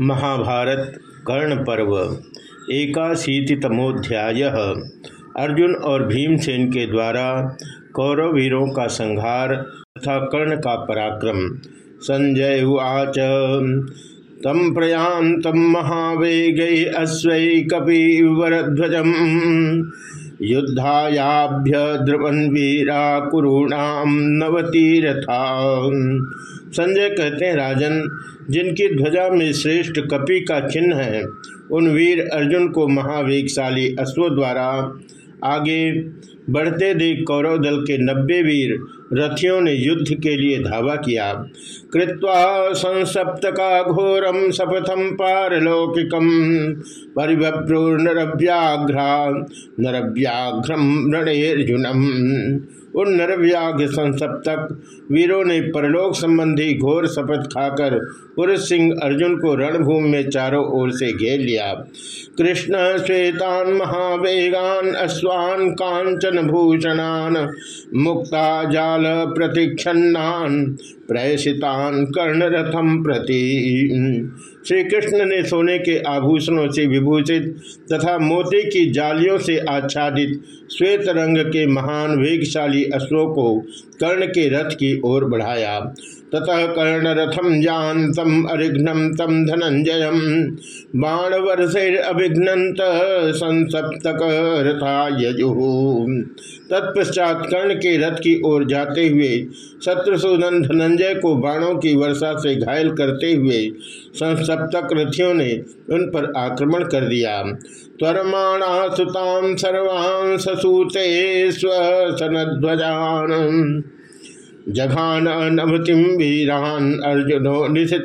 महाभारत कर्ण पर्व, एकाशीतितमोध्याय। अर्जुन और भीमसेन के द्वारा कौरव वीरों का संहार तथा कर्ण का पराक्रम। संजय उवाच, तम प्रयांत महावेग अश्व कपिवरध्वज। युद्धायाभ्य द्रवन वीरा कुरूणाम नवतीरथा। संजय कहते हैं, राजन जिनकी ध्वजा में श्रेष्ठ कपि का चिन्ह है, उन वीर अर्जुन को महावेगशाली अश्वों द्वारा आगे बढ़ते देख कौरव दल के नब्बे वीर रथियों ने युद्ध के लिए धावा किया। कृत्वा संसप्त का घोरम सपथम पारलौकिकम परिभ्रूर नरव्याघ्रा नरव्याघ्रम रणेर्जुनम उन नरव्याघ्र संसप्तक वीरों ने परलोक संबंधी घोर शपथ खाकर पुरुष सिंह अर्जुन को रणभूमि में चारों ओर से घेर लिया। कृष्ण, श्वेतान, महावेगान, अश्वान, कांचन, भूषणान, मुक्ता, जाल प्रतिक्षन्नान प्रयसितान कर्णरथम प्रति। श्री कृष्ण ने सोने के आभूषणों से विभूषित तथा मोती की जालियों से आच्छादित श्वेत रंग के महान वेगशाली अश्वों को कर्ण के रथ की ओर बढ़ाया। ततः कर्ण रथम जानतम अरिघ्नम तम धनंजय। बाणवर्षेर अभिघ्नत संसप्तक रथा यजु तत्पश्चात कर्ण के रथ की ओर जाते हुए शत्रुसूदन धनंजय को बाणों की वर्षा से घायल करते हुए संसप्तक रथियों ने उन पर आक्रमण कर दिया। त्वरमाणा सुताम सर्वान् ससूते स्वसनध्वजान जघान नभतिम वीरान अर्जुनो निशित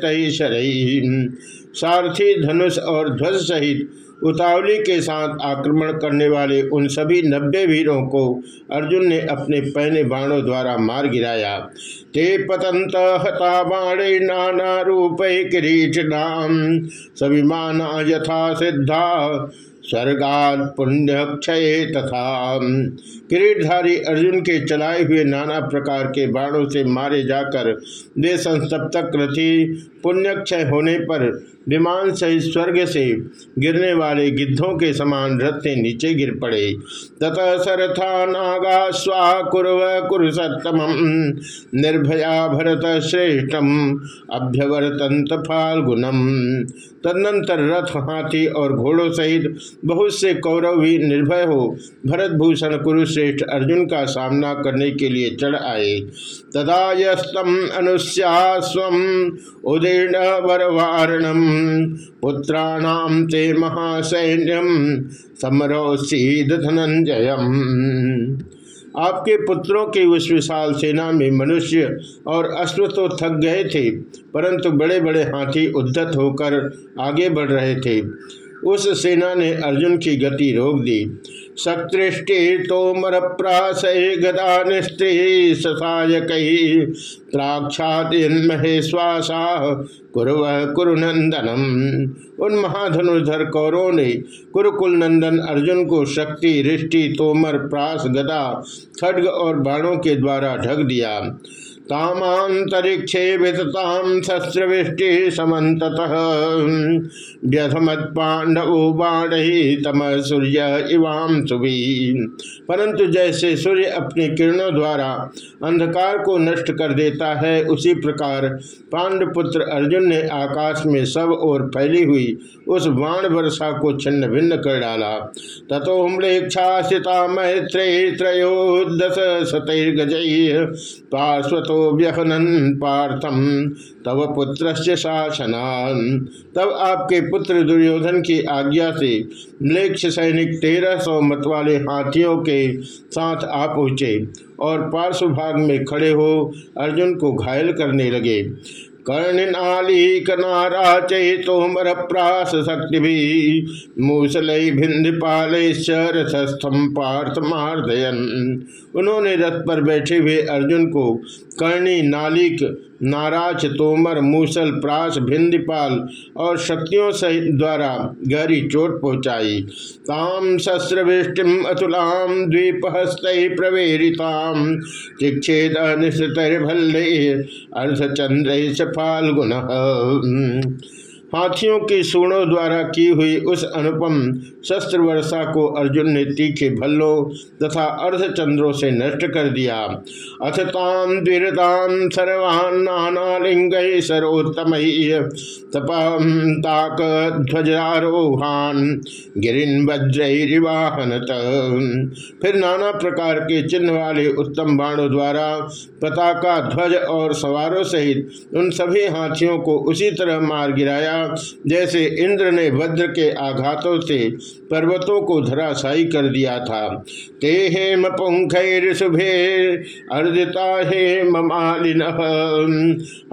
सारथी धनुष और ध्वज सहित उतावली के साथ आक्रमण करने वाले उन सभी नब्बे वीरों को अर्जुन ने अपने पहने बाणों द्वारा मार गिराया। ते पतंत हता बाणे नाना रूप नाम। सविमाना यथा सिद्धा, स्वर्गात पुण्य क्षय तथा। किरीटधारी अर्जुन के चलाए हुए नाना प्रकार के बाणों से मारे जाकर वे संसप्तक रथी पुण्यक्षय होने पर विमान सहित स्वर्ग से गिरने वाले गिद्धों के समान रथ से नीचे गिर पड़े। तथा सरथा नागा स्वा कुरव कुरुसतम निर्भया भरत श्रेष्ठम अभ्यवर्तंत फाल्गुनम। तदनंतर रथ, हाथी और घोड़ों सहित बहुत से कौरव भी निर्भय हो भरत भूषण कुरुश्रेष्ठ अर्जुन का सामना करने के लिए चढ़ आए। तदा यस्तम उदीर्ण वरवारणम पुत्राणाम ते महासैन्यम समरोसीद धनंजयम। आपके पुत्रों की उस विशाल सेना में मनुष्य और अश्व तो थक गए थे, परंतु बड़े बड़े हाथी उद्धत होकर आगे बढ़ रहे थे। उस सेना ने अर्जुन की गति रोक दी। सकृष्टि तोमर प्राशय गदा महेश्वासा कुरव उन महाधनुधर कौरों ने कुरुकुल नंदन अर्जुन को शक्ति रिष्टि तोमर प्रास गदा, खड्ग और बाणों के द्वारा ढक दिया। तामांतरिक्षे वितताम शस्त्रवृष्टि समत व्यथमत पांडवो तम सूर्य इवाम सुभी परंतु जैसे सूर्य अपने किरणों द्वारा अंधकार को नष्ट कर देता है, उसी प्रकार पांडपुत्र अर्जुन ने आकाश में सब ओर फैली हुई उस बाण वर्षा को छिन्न भिन्न कर डाला। तथो म्लेक्षाशिता मैत्रे त्रयोदश शतर्गज पार्श्वतो व्यहनन पार्थम। तव पुत्र शासनान। तब आपके पुत्र दुर्योधन की आज्ञा से लेक्ष सैनिक तेरह सौ मत वाले हाथियों के साथ आ पहुँचे और पार्श्वभाग में खड़े हो अर्जुन को घायल करने लगे। कर्णिनाली कनारा चेतोमर प्रास शक्ति भी। मूसल भिंद पाल रथस्थम पार्थ मार्दयन उन्होंने रथ पर बैठे हुए अर्जुन को कर्णी नालिक नाराज़, तोमर, मूसल, प्रास, भिंदीपाल और शक्तियों सहित द्वारा गहरी चोट पहुंचाई। ताम शस्त्रवृष्टिम अतुलाम, द्वीपहस्त प्रवेरिताम। चिक्षेद निश्चितर्भल्ले अर्धचंद्र फाल्गुन। हाथियों की सूणों द्वारा की हुई उस अनुपम शस्त्र वर्षा को अर्जुन ने तीखे भल्लों तथा अर्धचंद्रों से नष्ट कर दिया। अथ ताम द्विरताम सर्वान नानालिंग सरोत्तम ताक ध्वजारोहान गिरिन वज्रिवाहन फिर नाना प्रकार के चिन्ह वाले उत्तम बाणों द्वारा पताका, ध्वज और सवारों सहित उन सभी हाथियों को उसी तरह मार गिराया। जैसे इंद्र ने वज्र के आघातों से पर्वतों को धराशायी कर दिया था। ते हेम शुभे अर्जिता हे ममालिन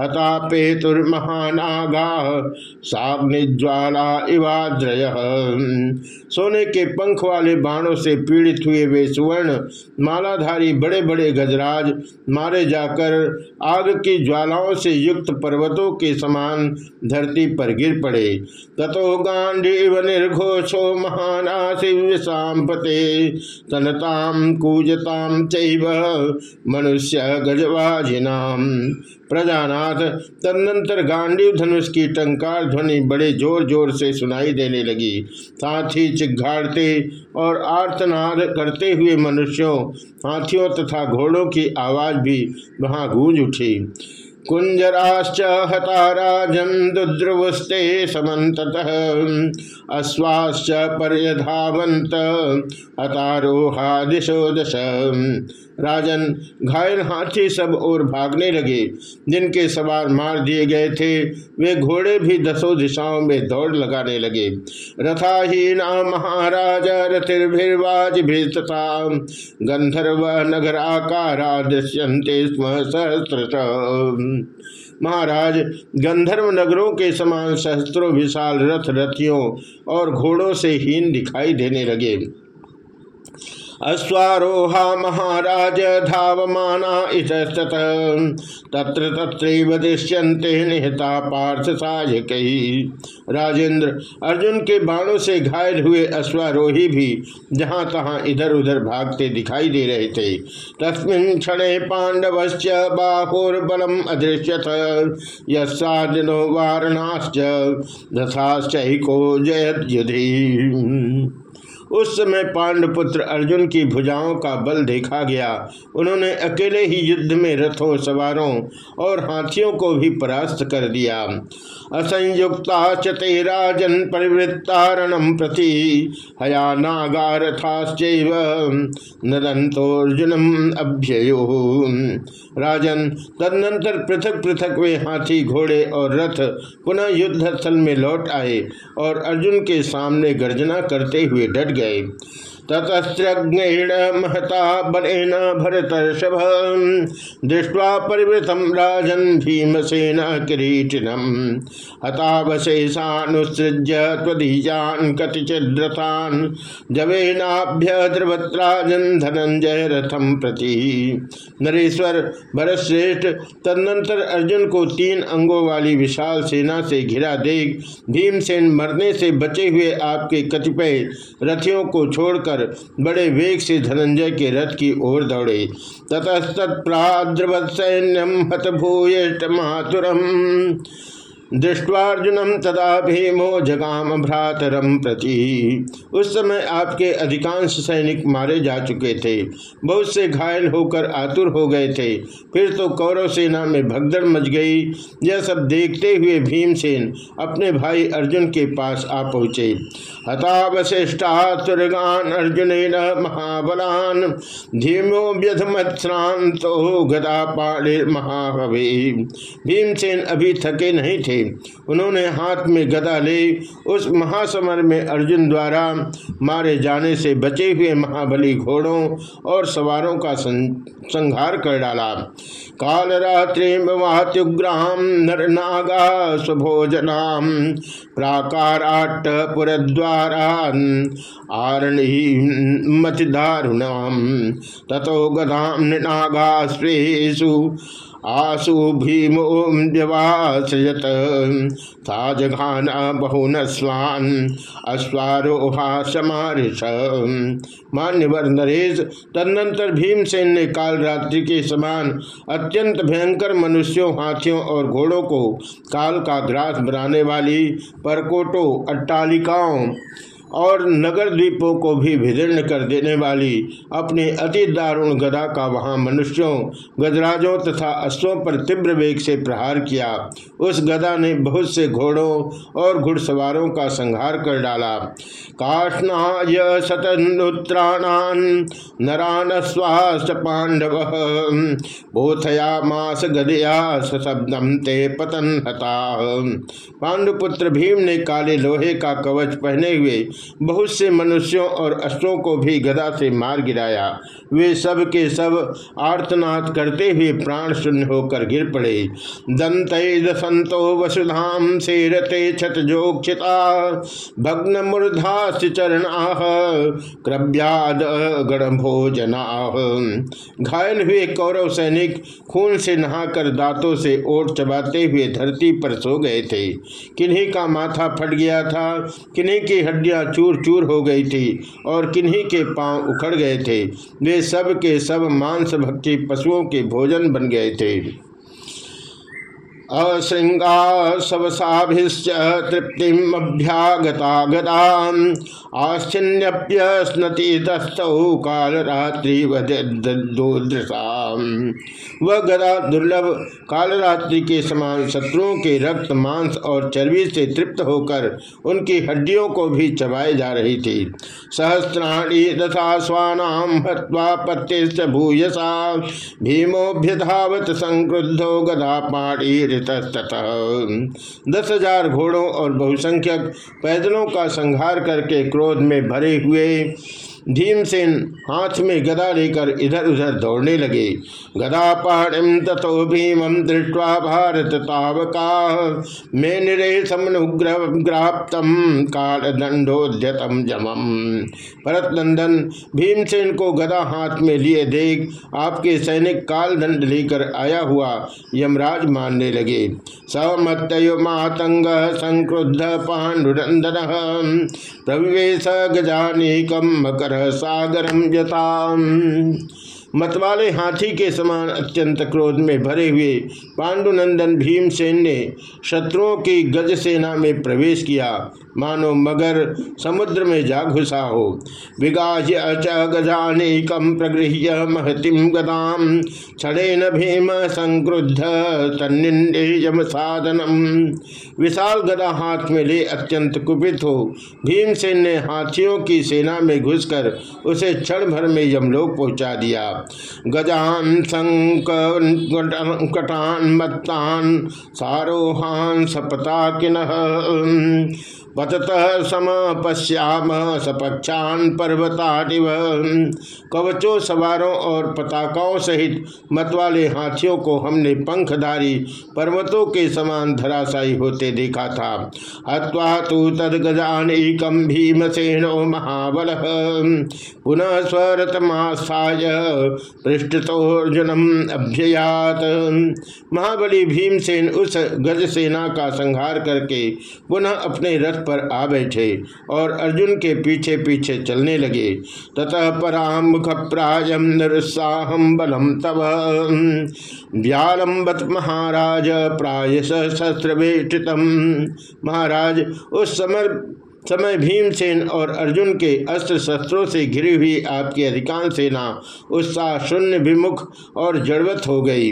हता पेतुर्महानागा साग्निज्वाला इवाद्रय। सोने के पंख वाले बाणों से पीड़ित हुए वे सुवर्ण, मालाधारी बड़े बड़े गजराज मारे जाकर आग की ज्वालाओं से युक्त पर्वतों के समान धरती पर गिर पड़े। ततो गांडीव निर्घोषो महानाशिव सांपते। तनताम कूजताम चैव मनुष्य गजवाजिनाम प्रजानाथ, तदनंतर गांडीव धनुष की टंकार ध्वनि बड़े ज़ोर ज़ोर से सुनाई देने लगी। साथ ही चिघाड़ते और आर्तनाद करते हुए मनुष्यों, हाथियों तथा घोड़ों की आवाज़ भी वहाँ गूंज उठी। कुंजराश्च हताराजम दुद्रुवस्ते समत अश्वाश्च पर्यधावंत हतारोहा दिशो दश राजन घायल हाथी सब और भागने लगे। जिनके सवार मार दिए गए थे, वे घोड़े भी दसों दिशाओं में दौड़ लगाने लगे। रथाहीना महाराज, रथिर्भिर्वाज भी तथा गंधर्व नगर आकारा दृश्यंते स्म सहस्त्र महाराज, गंधर्व नगरों के समान सहस्त्रों विशाल रथ रथियों और घोड़ों से हीन दिखाई देने लगे। अश्वारोहा महाराज धावमाना इतस्तत। तत्र तत्रैव निहता पार्थ सायक। राजेंद्र अर्जुन के बाणों से घायल हुए अश्वारोही भी जहाँ तहाँ इधर उधर भागते दिखाई दे रहे थे। तस्मिन् क्षण पांडवश्च बाहुर्बलम अदृश्यत। यदिनो वारणाश्च जयत युधि उस समय पांडपुत्र अर्जुन की भुजाओं का बल देखा गया। उन्होंने अकेले ही युद्ध में रथों, सवारों और हाथियों को भी परास्त कर दिया। असंयुक्ता चते राजन परिवृत्तारणम प्रति हया नागारथाश्चैव नदंतोर्जुनम अभ्ययो। राजन तदनंतर पृथक पृथक वे हाथी, घोड़े और रथ पुनः युद्ध स्थल में लौट आए और अर्जुन के सामने गर्जना करते हुए डट गए ततस्त्रज्ञेण महता बलेन भरतर्षभ। दृष्ट्वा परिवृतम राजन भीमसेन किरीटिनम। हतावशेषानुसृज्य त्वदीजान कतिचिद्रथान। जवेनाभ्य द्रवत्राजन धनंजय रथम प्रति। नरेश्वर भरतश्रेष्ठ, तदनंतर अर्जुन को तीन अंगों वाली विशाल सेना से घिरा देख, भीमसेन मरने से बचे हुए आपके कतिपय रथियों को छोड़कर कर बड़े वेग से धनंजय के रथ की ओर दौड़े। ततस्तत्प्राद्रवत सैन्यम हत भूयष्ट मातुरम दृष्टवार्जुनम तदा भीमो जगाम भ्रातरम प्रति। उस समय आपके अधिकांश सैनिक मारे जा चुके थे। बहुत से घायल होकर आतुर हो गए थे। फिर तो कौरव सेना में भगदड़ मच गई। यह सब देखते हुए भीमसेन अपने भाई अर्जुन के पास आ पहुँचे। हतावशिष्टातुर्गान अर्जुन महाबलान। धीमो व्यधमत्श्रांतो गदा पाड़े महाहवे भीमसेन अभी थके नहीं थे। उन्होंने हाथ में गदा ले। उस महासमर में अर्जुन द्वारा मारे जाने से बचे हुए महाबली घोड़ों और सवारों का संहार कर डाला। काल रात्रि वात्युग्राम नर नागा स्वभोजनाम प्राकाराट पुरद्वारा आरणी मतिदारुणाम। तथो गदाम नागा आसु भीमो व्यवासयत ताजघान बहुन स्वान, अश्वारोहा समारिष। मान्यवर नरेश, तदनंतर भीमसेन ने काल रात्रि के समान अत्यंत भयंकर मनुष्यों, हाथियों और घोड़ों को काल का ग्रास बनाने वाली परकोटों अट्टालिकाओं और नगर द्वीपों को भी विदीर्ण कर देने वाली अपने अति दारुण गदा का वहाँ मनुष्यों, गजराजों तथा अश्वों पर तीव्र वेग से प्रहार किया। उस गदा ने बहुत से घोड़ों और घुड़सवारों का संहार कर डाला। काष्णाय शतनुत्राणान नरान स्वास्थ्य पांडव बोथया मास गदया ते पतन हता। पांडुपुत्र भीम ने काले लोहे का कवच पहने हुए बहुत से मनुष्यों और अश्वों को भी गदा से मार गिराया। वे सब के सब आर्तनाद करते हुए प्राण शून्य होकर गिर पड़े। दंत संतो वसुधाम से रते छत जोक्षिता। भग्न मूर्धा चरणा क्रव्याद गण घायल हुए कौरव सैनिक खून से नहाकर दांतों से ओट चबाते हुए धरती पर सो गए थे। किन्हीं का माथा फट गया था, किन्हीं की हड्डियाँ चूर चूर हो गई थी और किन्हीं के पाँव उखड़ गए थे। वे सब के सब मांस भक्षी पशुओं के भोजन बन गए थे। अशृंगा सवसाभिश्च तृप्तिमभ्यागता गदा आश्चिन्यप्य स्नति दस्तौ काल रात्रि वह गदा दुर्लभ काल रात्रि के समान शत्रुओं के रक्त, मांस और चर्बी से तृप्त होकर उनकी हड्डियों को भी चबाए जा रही थी। सहस्राणी तथा स्वानाम हत्वा पत्ते भूयसा। भीमोभ्यधावत संक्रुद्धो गदा पाणी दस हज़ार घोड़ों और बहुसंख्यक पैदलों का संहार करके क्रोध में भरे हुए भीमसेन हाथ में गदा लेकर इधर उधर दौड़ने लगे। गदा पहाड़िम तथो भीम दृष्टवा भारत तावका। मे निरे काल दंडोद्यतम जमम भरत नंदन भीमसेन को गदा हाथ में लिए देख आपके सैनिक काल दंड लेकर आया हुआ यमराज मानने लगे। समत्यो मातंग संक्रुद्ध पांडुरंदन। प्रविवेश गजानीकम मकर सागरम यथा मतवाले हाथी के समान अत्यंत क्रोध में भरे हुए पांडुनंदन भीमसेन ने शत्रुओं की गज सेना में प्रवेश किया। मानो मगर समुद्र में जा घुसा हो। विगाह्य च गजानेकम प्रगृह्य महतिम गदाम न भीम संक्रुद्ध तन्निंदेयम साधनम। विशाल गदा हाथ में ले अत्यंत कुपित हो। भीमसेन ने हाथियों की सेना में घुसकर उसे क्षण भर में यमलोक पहुँचा दिया। गजान संकटान मत्तान सारोहान सपता किन पतत सम पश्याम सपक्षान पर्वताटिव कवचों सवारों और पताकाओं सहित मतवाले हाथियों को हमने पंखधारी पर्वतों के समान धराशायी होते देखा था। हवा तो तद गजान एकम भीमसेनो महाबल। पुनः स्वरतमास्थाय पृष्ठतोर्जुनम अभ्ययात। महाबली भीमसेन उस गज सेना का संहार करके पुनः अपने रथ पर आ बैठे और अर्जुन के पीछे पीछे चलने लगे। ततः पराम मुख प्रायम निरुत्साहम बलम तब व्यालंबत महाराज प्रायश शस्त्र महाराज, उस समय समय भीमसेन और अर्जुन के अस्त्र शस्त्रों से घिरी हुई आपकी अधिकांश सेना उत्साह शून्य विमुख और जड़वत हो गई।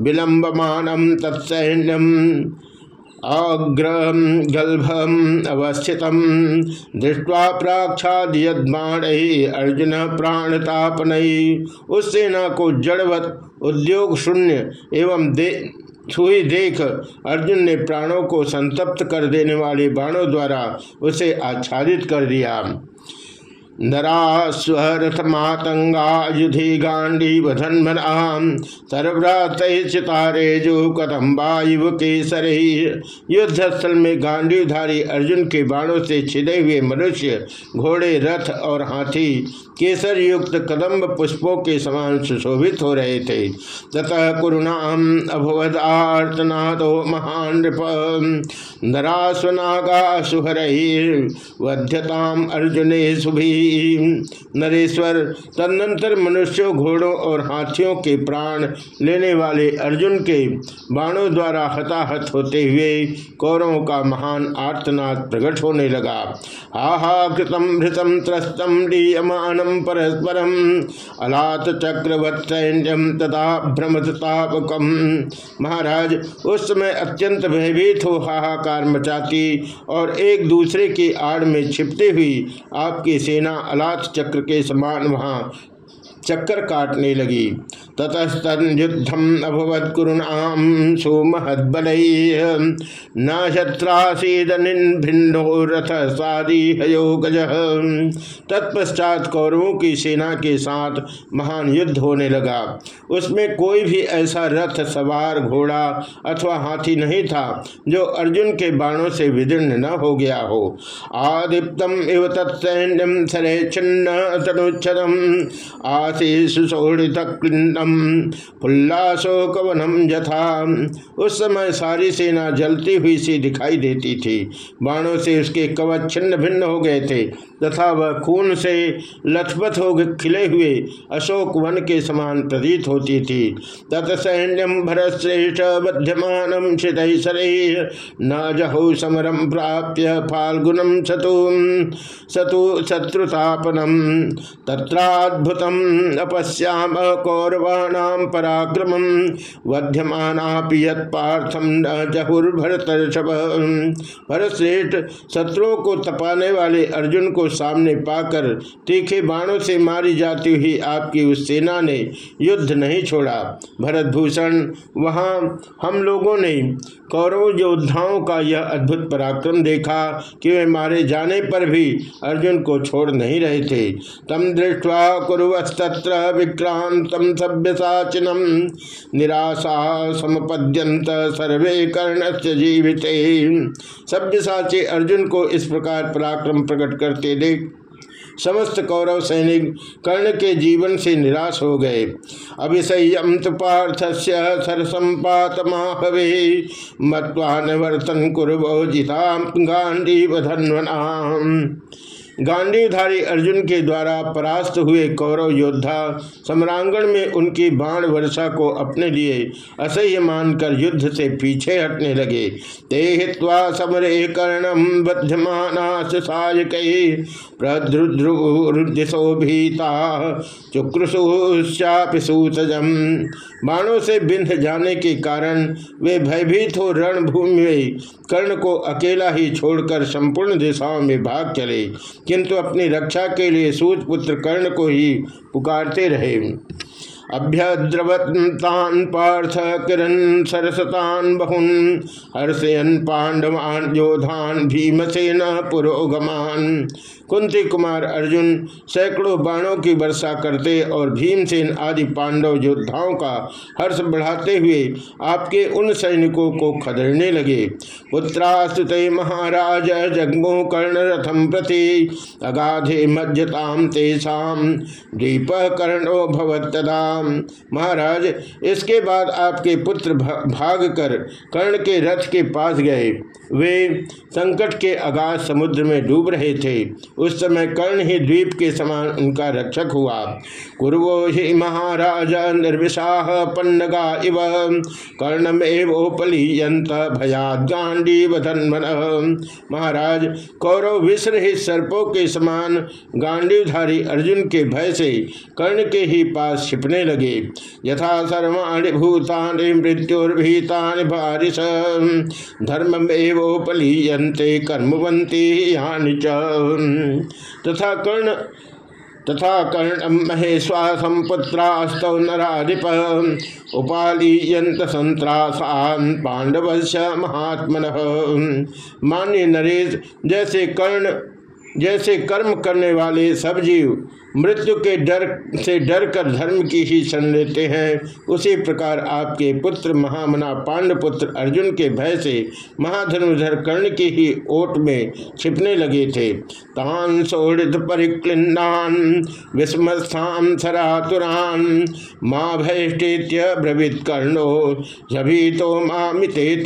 विलंबमानम तत्सैन्यम। अग्रगल्भम अवस्थित दृष्टवा प्राक्षादियद्बाण अर्जुन प्राणतापन उस सेना को जड़वत उद्योग शून्य एवं दे, छुई देख अर्जुन ने प्राणों को संतप्त कर देने वाले बाणों द्वारा उसे आच्छादित कर दिया। नरास्वरथमातंगा युधि गांडी वधन्मनाम सर्वरात चितारे जो कदम वायु केसर युद्ध स्थल में गांडीवधारी अर्जुन के बाणों से छिदे हुए मनुष्य, घोड़े, रथ और हाथी केसर युक्त कदम्ब पुष्पों के समान सुशोभित हो रहे थे। ततः कुरुणाम अभवद आर्तनादो महान नरास्वनागा सुहर वध्यताम अर्जुने सुभी नरेश्वर, तदनंतर मनुष्यों, घोड़ों और हाथियों के प्राण लेने वाले अर्जुन के बाणों द्वारा हताहत होते हुए कौरवों का महान आर्तनाद प्रकट होने लगा। हा हा कृतम भृतम त्रस्तम डीयमानम परस्परम अलात चक्रवत सैन्यम तथा भ्रमतापकम महाराज, उस समय अत्यंत भयभीत हो, हाहाकार मचाती और एक दूसरे की आड़ में छिपती हुई आपकी सेना अलात चक्र के समान वहाँ चक्कर काटने लगी। ततस्तन युद्धम अभवत कुरुणाम सुमहदबल। न शत्रासीदनिभिन्नो रथ सादी हयो गज तत्पश्चात कौरवों की सेना के साथ महान युद्ध होने लगा। उसमें कोई भी ऐसा रथ, सवार, घोड़ा अथवा हाथी नहीं था जो अर्जुन के बाणों से विदीर्ण न हो गया हो। आदिप्तम इव तत्सैन्यम सरे छिन्न तनुच्छदम फुल्लाशोकवनम यथा। उस समय सारी सेना जलती हुई सी दिखाई देती थी। बाणों से उसके कवच छिन्न भिन्न हो गए थे, तथा वह खून से लथपथ हो खिले हुए अशोक वन के समान प्रतीत होती थी। तत्सैन्यम भरश्रेष्ठ बध्यमान न जहो समरम प्राप्य फाल्गुनम सतु सतु शत्रुतापनम तत्राद्भुतम अपश्याम कौरवाणाम पराक्रम, वध्यमानापि यत्पार्थम न जहुर्भरत भरतश्रेष्ठ शत्रुओं को तपाने वाले अर्जुन को सामने पाकर तीखे बाणों से मारी जाती हुई आपकी उस सेना ने युद्ध नहीं छोड़ा। भरतभूषण, वहाँ हम लोगों ने कौरव, योद्धाओं का यह अद्भुत पराक्रम देखा कि वे मारे जाने पर भी अर्जुन को छोड़ नहीं रहे थे। तम दृष्टवा कुरस्तत्र विक्रांतम सभ्यसाचिनम निराशा समपद्यंत सर्वे कर्ण से जीवित। सभ्यसाची अर्जुन को इस प्रकार पराक्रम प्रकट करते देख, समस्त कौरव सैनिक कर्ण के जीवन से निराश हो गए। अभिषयम तो पार्थ से सरसंपात माहवे मत्वान वर्तन कुरबो जिता गांधी धन्वना। गांडीवधारी अर्जुन के द्वारा परास्त हुए कौरव योद्धा सम्रांगण में उनकी बाण वर्षा को अपने लिए असह्य मानकर युद्ध से पीछे हटने लगे। ते हित्वा समरे कर्णम बध्यमानाश सायक प्रद्रुद्रुदिशोभीता चुक्रसुश्चापिसूतजम बाणों से बिंध जाने के कारण वे भयभीत हो रणभूमि में कर्ण को अकेला ही छोड़कर संपूर्ण दिशाओं में भाग चले। किंतु अपनी रक्षा के लिए सूत पुत्र कर्ण को ही पुकारते रहे। अभ्यद्रवतान पार्थ किरण सरसतान बहुन, हर्षयन पांडवान योधान भीमसेन पुरोगमान। कुंती कुमार अर्जुन सैकड़ों बाणों की वर्षा करते और भीमसेन आदि पांडव योद्धाओं का हर्ष बढ़ाते हुए आपके उन सैनिकों को खदेड़ने लगे। पुत्रास्तुत महाराज, जगमो कर्ण रथम प्रति अगाधे मज्जताम तेषाम दीप कर्णो भवतदा महाराज, इसके बाद आपके पुत्र भाग कर कर्ण के रथ के पास गए। वे संकट के अगाध समुद्र में डूब रहे थे। उस समय कर्ण ही द्वीप के समान उनका रक्षक हुआ। कुरवो ही महाराज निर्विशाह पन्नगा इव। कर्णमेवोपलीयंत भयाद गांडी वधन्मन महाराज, कौरव विश्र ही सर्पों के समान गांडीवधारी अर्जुन के भय से कर्ण के ही पास छिपने लगे। यथा सर्वाणी भूतानि मृत्युर्भीतानि भारिश धर्म एवोपलीयंते कर्मवंती यानि तथा कर्ण तथा कर्ण महेश्वासम पुत्रास्तौ नाधिप उपालीयंत संत्रासान पांडव महात्मन। मान्य नरेश, जैसे कर्ण जैसे कर्म करने वाले सब जीव मृत्यु के डर से डर कर धर्म की ही शरण लेते हैं। उसी प्रकार आपके पुत्र महामना पांडपुत्र अर्जुन के भय से महाधनुधर कर्ण की ही ओट में छिपने लगे थे। तान सोड़ित परिक्लिन्नान विस्मस्थान सरातुरान, माँ भयष्टेत्य ब्रवित कर्णो जभी तो मामिते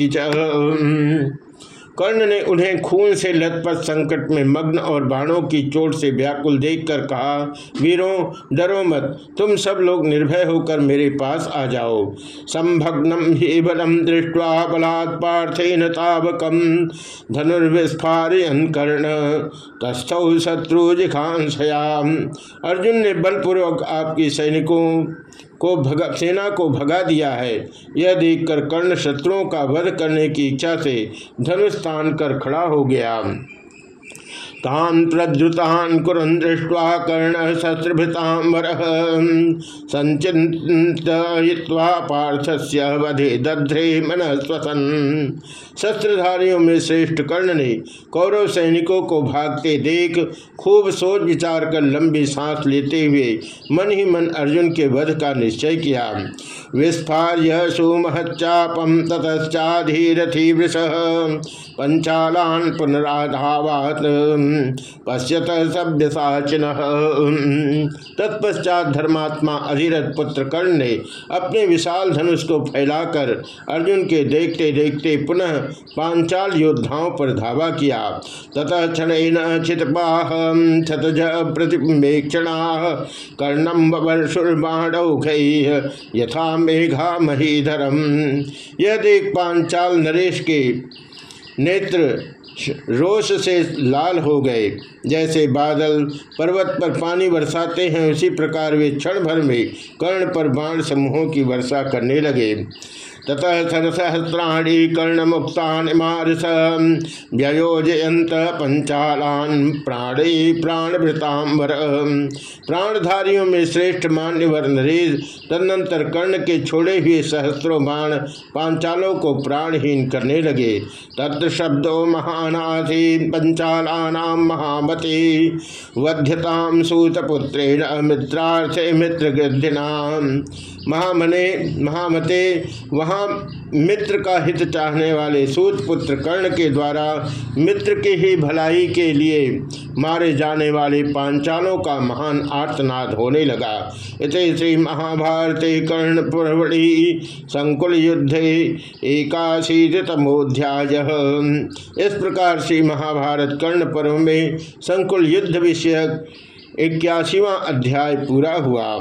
कर्ण ने उन्हें खून से लथपथ संकट में मग्न और बाणों की चोट से व्याकुल देखकर कहा, वीरों, डरो मत। तुम सब लोग निर्भय होकर मेरे पास आ जाओ। संभग्नम ही बलम दृष्टवा बलात् पार्थेन तावकम। धनुर्विस्फारयन कर्ण तस्थौ शत्रु जिखांसयाम अर्जुन ने बलपूर्वक आपकी सैनिकों को भगा, सेना को भगा दिया है। यह देखकर कर्ण शत्रुओं का वध करने की इच्छा से धनुष तान कर खड़ा हो गया। तान प्रद्रुतान कुरन दृष्टवा कर्ण शस्त्रभृतांबर संचिंतवा पार्थस्य वधे दध्रे मन स्वसन। शस्त्रधारियों में श्रेष्ठ कर्ण ने कौरव सैनिकों को भागते देख खूब सोच विचार कर लंबी सांस लेते हुए मन ही मन अर्जुन के वध का निश्चय किया। विस्फार्य सुमहच्चापम ततश्चाधीरथी वृष, पंचालान पुनराधावात, पश्यत सभ्य साचिन। तत्पश्चात धर्मात्मा अधिरथ पुत्र कर्ण ने अपने विशाल धनुष को फैलाकर अर्जुन के देखते देखते पुनः पांचाल योद्धाओं पर धावा किया। ततः क्षण छतज प्रतिमेक्षणा कर्णम यथा मेघा महीधरम। यह देख पांचाल नरेश के नेत्र रोष से लाल हो गए। जैसे बादल पर्वत पर पानी बरसाते हैं, उसी प्रकार वे क्षण भर में कर्ण पर बाण समूहों की वर्षा करने लगे। ततः सरसहस्राणी कर्ण मुक्तान मारस व्ययोजयंत पंचालान प्राणे प्राणभृतांबर प्राणधारियों में श्रेष्ठ मान्यवर नरेश, तदनंतर कर्ण के छोड़े हुए सहस्रो बाण पांचालों को प्राणहीन करने लगे। तत्र शब्दों महानाथी पंचालानाम महामते वध्यताम सूतपुत्रेण मित्रार्थे मित्र महामने, महामते वहाँ मित्र का हित चाहने वाले सूत पुत्र कर्ण के द्वारा मित्र की ही भलाई के लिए मारे जाने वाले पांचालों का महान आर्तनाद होने लगा। इत श्री महाभारत कर्ण प्रवड़ी संकुल युद्ध एकाशीतमोध्याय। इस प्रकार से महाभारत कर्ण पर्व में संकुल युद्ध विषयक इक्यासीवा अध्याय पूरा हुआ।